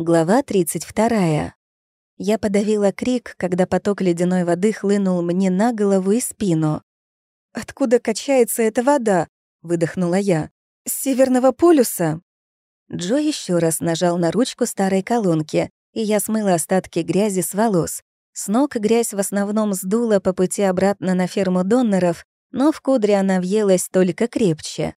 Глава 32. Я подавила крик, когда поток ледяной воды хлынул мне на голову и спину. «Откуда качается эта вода?» — выдохнула я. «С Северного полюса?» Джо еще раз нажал на ручку старой колонки, и я смыла остатки грязи с волос. С ног грязь в основном сдула по пути обратно на ферму доноров, но в кудре она въелась только крепче.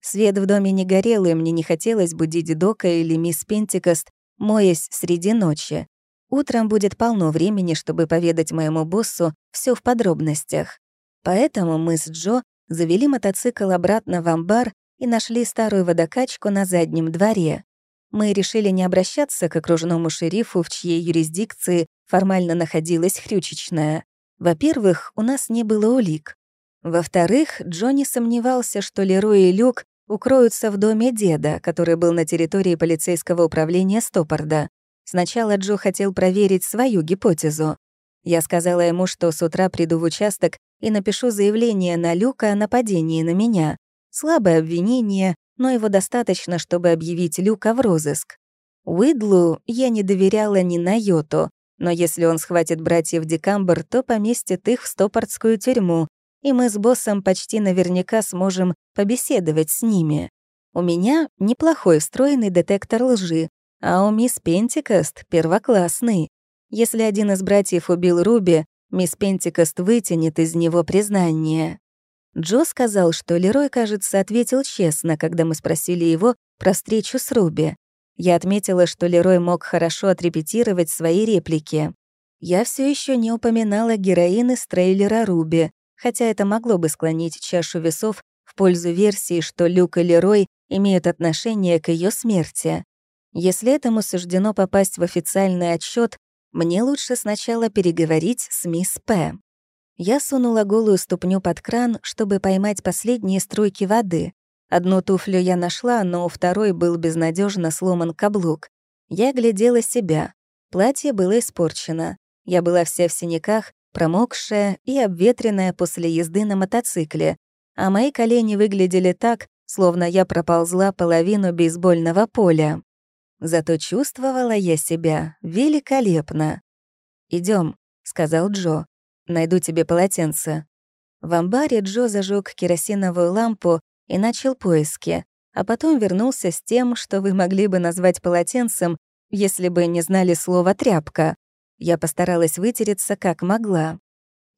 Свет в доме не горел, и мне не хотелось будить Дока или мисс Пентикост, моясь среди ночи. Утром будет полно времени, чтобы поведать моему боссу все в подробностях. Поэтому мы с Джо завели мотоцикл обратно в амбар и нашли старую водокачку на заднем дворе. Мы решили не обращаться к окружному шерифу, в чьей юрисдикции формально находилась хрючечная. Во-первых, у нас не было улик. Во-вторых, Джонни сомневался, что Лерой и Люк укроются в доме деда, который был на территории полицейского управления Стопорда. Сначала Джо хотел проверить свою гипотезу. Я сказала ему, что с утра приду в участок и напишу заявление на Люка о нападении на меня. Слабое обвинение, но его достаточно, чтобы объявить Люка в розыск. Уидлу я не доверяла ни на йоту, но если он схватит братьев Декамбер, то поместит их в стопортскую тюрьму, и мы с боссом почти наверняка сможем побеседовать с ними. У меня неплохой встроенный детектор лжи, а у мисс Пентикост первоклассный. Если один из братьев убил Руби, мисс Пентикост вытянет из него признание. Джо сказал, что Лерой, кажется, ответил честно, когда мы спросили его про встречу с Руби. Я отметила, что Лерой мог хорошо отрепетировать свои реплики. Я все еще не упоминала героины с трейлера Руби, хотя это могло бы склонить чашу весов в пользу версии, что Люк и Лерой имеют отношение к ее смерти. Если этому суждено попасть в официальный отчет, мне лучше сначала переговорить с мисс П. Я сунула голую ступню под кран, чтобы поймать последние струйки воды. Одну туфлю я нашла, но у второй был безнадежно сломан каблук. Я глядела себя. Платье было испорчено. Я была вся в синяках, промокшая и обветренная после езды на мотоцикле, а мои колени выглядели так, словно я проползла половину бейсбольного поля. Зато чувствовала я себя великолепно. Идем, сказал Джо. «Найду тебе полотенце». В амбаре Джо зажег керосиновую лампу и начал поиски, а потом вернулся с тем, что вы могли бы назвать полотенцем, если бы не знали слово «тряпка». Я постаралась вытереться как могла.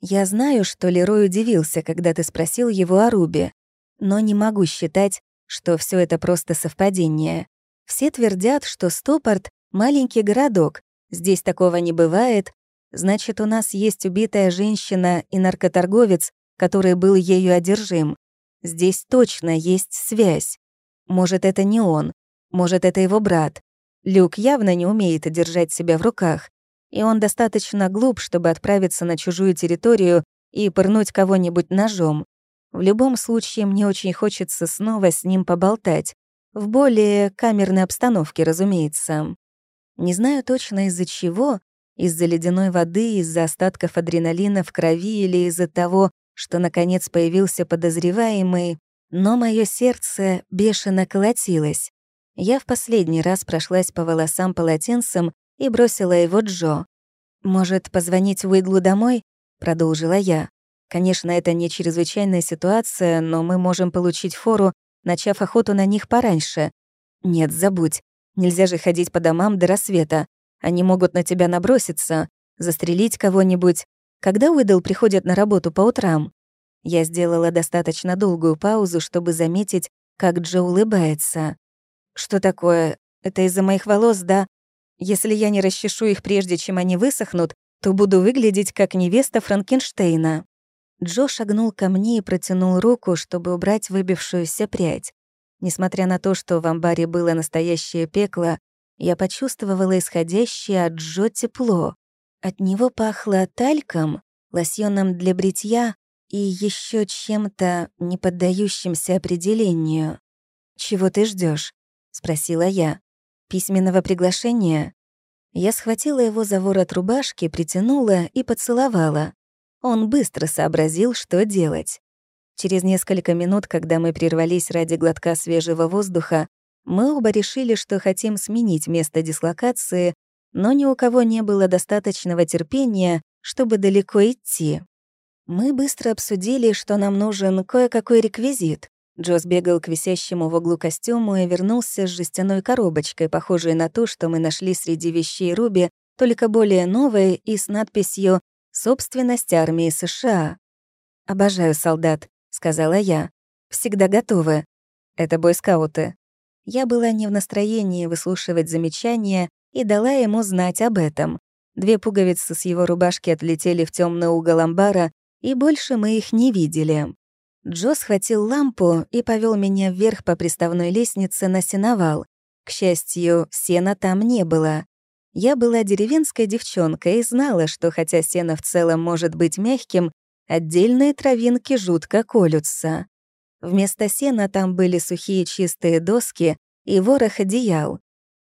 Я знаю, что Лерой удивился, когда ты спросил его о Рубе, но не могу считать, что все это просто совпадение. Все твердят, что Стопорт — маленький городок, здесь такого не бывает, значит, у нас есть убитая женщина и наркоторговец, который был ею одержим. Здесь точно есть связь. Может, это не он, может, это его брат. Люк явно не умеет держать себя в руках и он достаточно глуп, чтобы отправиться на чужую территорию и пырнуть кого-нибудь ножом. В любом случае, мне очень хочется снова с ним поболтать. В более камерной обстановке, разумеется. Не знаю точно из-за чего, из-за ледяной воды, из-за остатков адреналина в крови или из-за того, что наконец появился подозреваемый, но мое сердце бешено колотилось. Я в последний раз прошлась по волосам полотенцем и бросила его Джо. «Может, позвонить Уидлу домой?» — продолжила я. «Конечно, это не чрезвычайная ситуация, но мы можем получить фору, начав охоту на них пораньше. Нет, забудь. Нельзя же ходить по домам до рассвета. Они могут на тебя наброситься, застрелить кого-нибудь. Когда Уидл приходит на работу по утрам?» Я сделала достаточно долгую паузу, чтобы заметить, как Джо улыбается. «Что такое? Это из-за моих волос, да? Если я не расчешу их прежде, чем они высохнут, то буду выглядеть как невеста Франкенштейна». Джо шагнул ко мне и протянул руку, чтобы убрать выбившуюся прядь. Несмотря на то, что в амбаре было настоящее пекло, я почувствовала исходящее от Джо тепло. От него пахло тальком, лосьоном для бритья и еще чем-то, не поддающимся определению. «Чего ты ждешь? спросила я. Письменного приглашения? Я схватила его за ворот рубашки, притянула и поцеловала. Он быстро сообразил, что делать. Через несколько минут, когда мы прервались ради глотка свежего воздуха, Мы оба решили, что хотим сменить место дислокации, но ни у кого не было достаточного терпения, чтобы далеко идти. Мы быстро обсудили, что нам нужен кое-какой реквизит. Джо сбегал к висящему в углу костюму и вернулся с жестяной коробочкой, похожей на ту, что мы нашли среди вещей Руби, только более новой и с надписью «Собственность армии США». «Обожаю солдат», — сказала я. «Всегда готовы. Это бойскауты». Я была не в настроении выслушивать замечания и дала ему знать об этом. Две пуговицы с его рубашки отлетели в темный угол амбара, и больше мы их не видели. Джо схватил лампу и повел меня вверх по приставной лестнице на сеновал. К счастью, сена там не было. Я была деревенской девчонкой и знала, что хотя сено в целом может быть мягким, отдельные травинки жутко колются. Вместо сена там были сухие чистые доски и ворох одеял.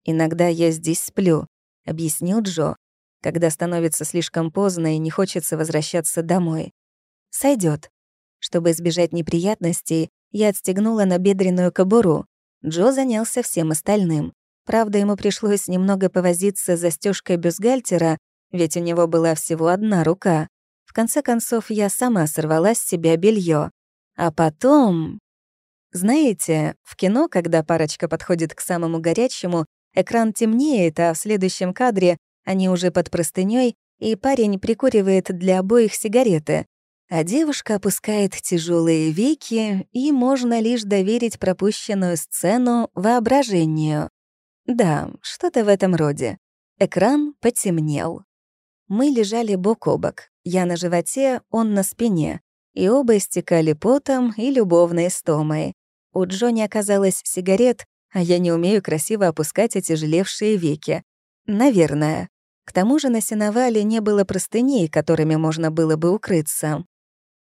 «Иногда я здесь сплю», — объяснил Джо, когда становится слишком поздно и не хочется возвращаться домой. Сойдет. Чтобы избежать неприятностей, я отстегнула набедренную кобуру. Джо занялся всем остальным. Правда, ему пришлось немного повозиться с застежкой бюстгальтера, ведь у него была всего одна рука. В конце концов, я сама сорвала с себя белье. А потом... Знаете, в кино, когда парочка подходит к самому горячему, экран темнеет, а в следующем кадре они уже под простыней, и парень прикуривает для обоих сигареты, а девушка опускает тяжелые веки, и можно лишь доверить пропущенную сцену воображению. Да, что-то в этом роде. Экран потемнел. Мы лежали бок о бок. Я на животе, он на спине. И оба истекали потом и любовной стомой. У Джонни оказалось сигарет, а я не умею красиво опускать отяжелевшие веки. Наверное. К тому же на сеновале не было простыней, которыми можно было бы укрыться.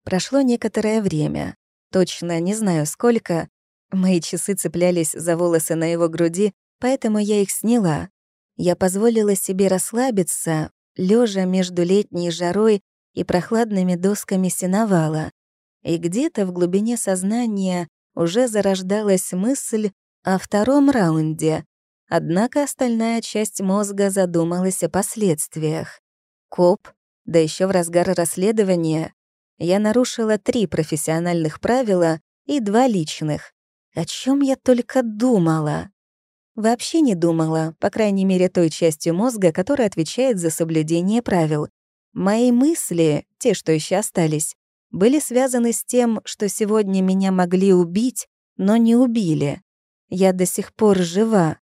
Прошло некоторое время. Точно не знаю сколько. Мои часы цеплялись за волосы на его груди, поэтому я их сняла. Я позволила себе расслабиться, лежа между летней жарой и прохладными досками сеновала. И где-то в глубине сознания уже зарождалась мысль о втором раунде, однако остальная часть мозга задумалась о последствиях. Коп, да еще в разгар расследования, я нарушила три профессиональных правила и два личных. О чем я только думала? Вообще не думала, по крайней мере той частью мозга, которая отвечает за соблюдение правил. Мои мысли, те, что еще остались, были связаны с тем, что сегодня меня могли убить, но не убили. Я до сих пор жива.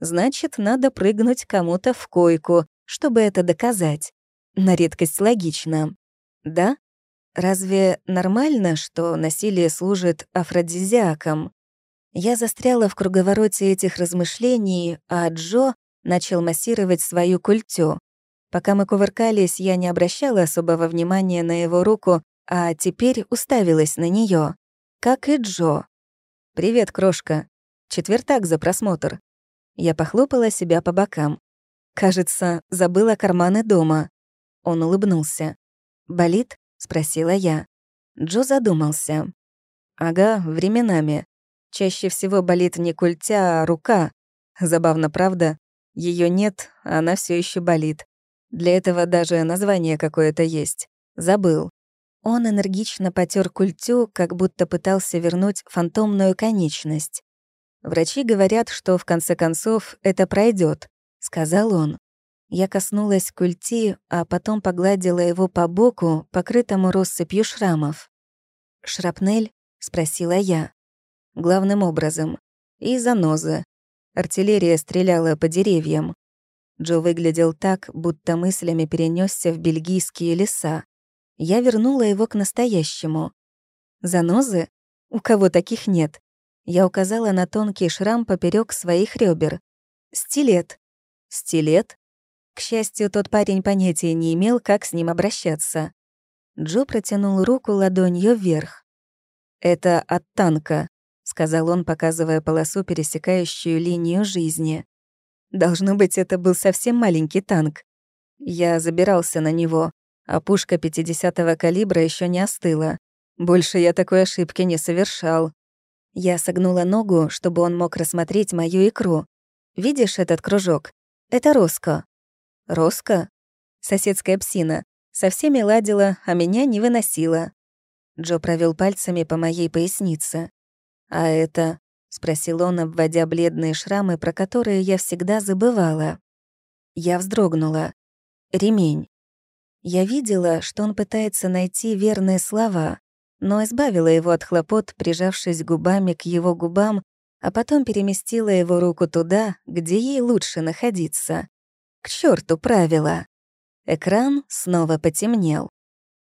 Значит, надо прыгнуть кому-то в койку, чтобы это доказать. На редкость логично. Да? Разве нормально, что насилие служит афродизиаком? Я застряла в круговороте этих размышлений, а Джо начал массировать свою культю. Пока мы кувыркались, я не обращала особого внимания на его руку, а теперь уставилась на нее, как и Джо. «Привет, крошка. Четвертак за просмотр». Я похлопала себя по бокам. Кажется, забыла карманы дома. Он улыбнулся. «Болит?» — спросила я. Джо задумался. «Ага, временами. Чаще всего болит не культя, а рука. Забавно, правда? Ее нет, а она все еще болит. Для этого даже название какое-то есть. Забыл. Он энергично потер культю, как будто пытался вернуть фантомную конечность. «Врачи говорят, что в конце концов это пройдет, сказал он. Я коснулась культи, а потом погладила его по боку, покрытому россыпью шрамов. «Шрапнель?» — спросила я главным образом, и заноза. Артиллерия стреляла по деревьям. Джо выглядел так, будто мыслями перенесся в бельгийские леса. Я вернула его к настоящему. Занозы? У кого таких нет? Я указала на тонкий шрам поперек своих ребер. Стилет. Стилет? К счастью, тот парень понятия не имел, как с ним обращаться. Джо протянул руку ладонью вверх. «Это от танка», — сказал он, показывая полосу, пересекающую линию жизни. «Должно быть, это был совсем маленький танк. Я забирался на него, а пушка 50-го калибра еще не остыла. Больше я такой ошибки не совершал. Я согнула ногу, чтобы он мог рассмотреть мою икру. «Видишь этот кружок? Это Роско». «Роско?» Соседская псина. Со всеми ладила, а меня не выносила. Джо провел пальцами по моей пояснице. «А это?» — спросил он, обводя бледные шрамы, про которые я всегда забывала. Я вздрогнула. «Ремень». Я видела, что он пытается найти верные слова, но избавила его от хлопот, прижавшись губами к его губам, а потом переместила его руку туда, где ей лучше находиться. К черту правила! Экран снова потемнел.